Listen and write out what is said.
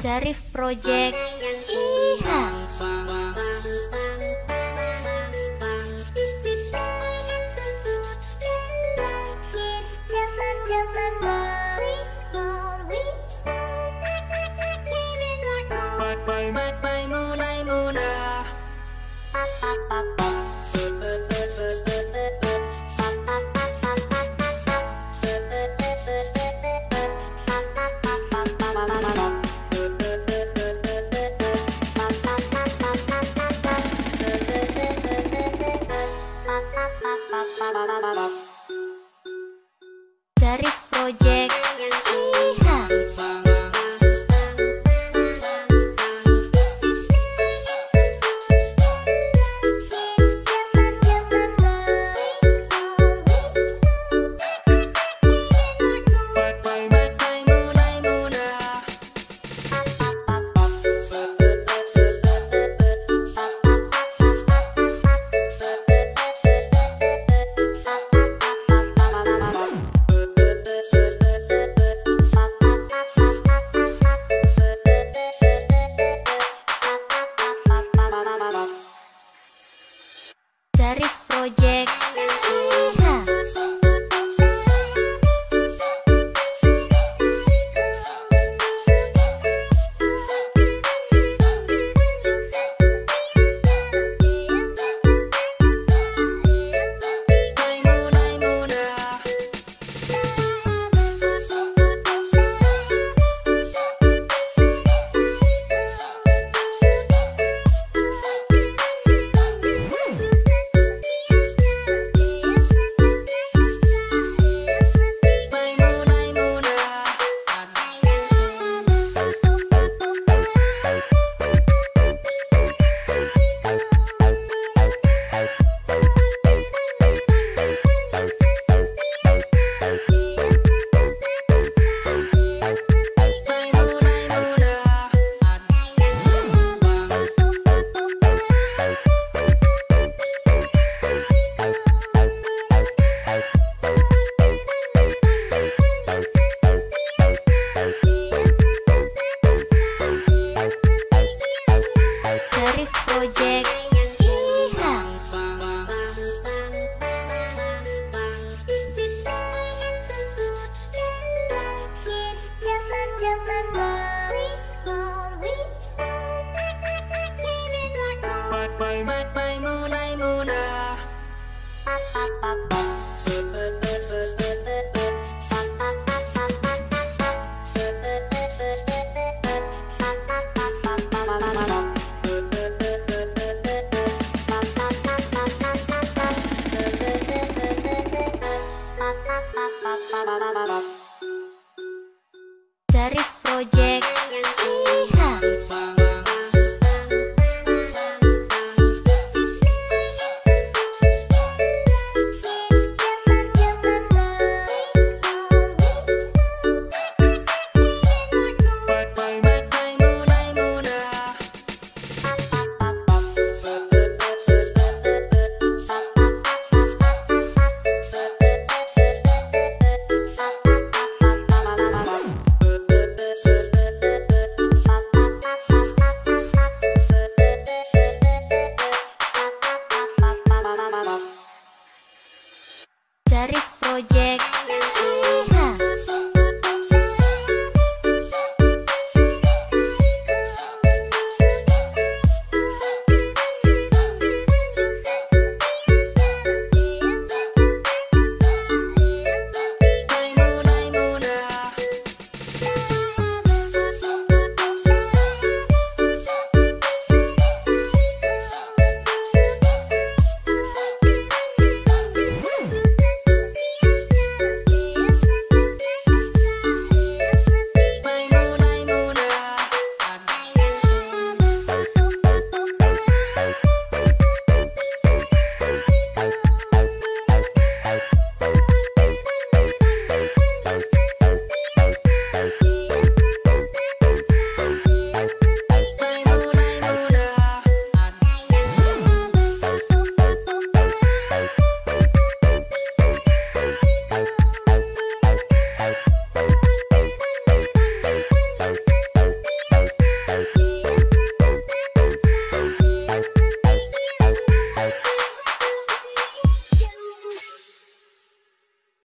Zarif Project Iha Project Project Zarif Project dari Project.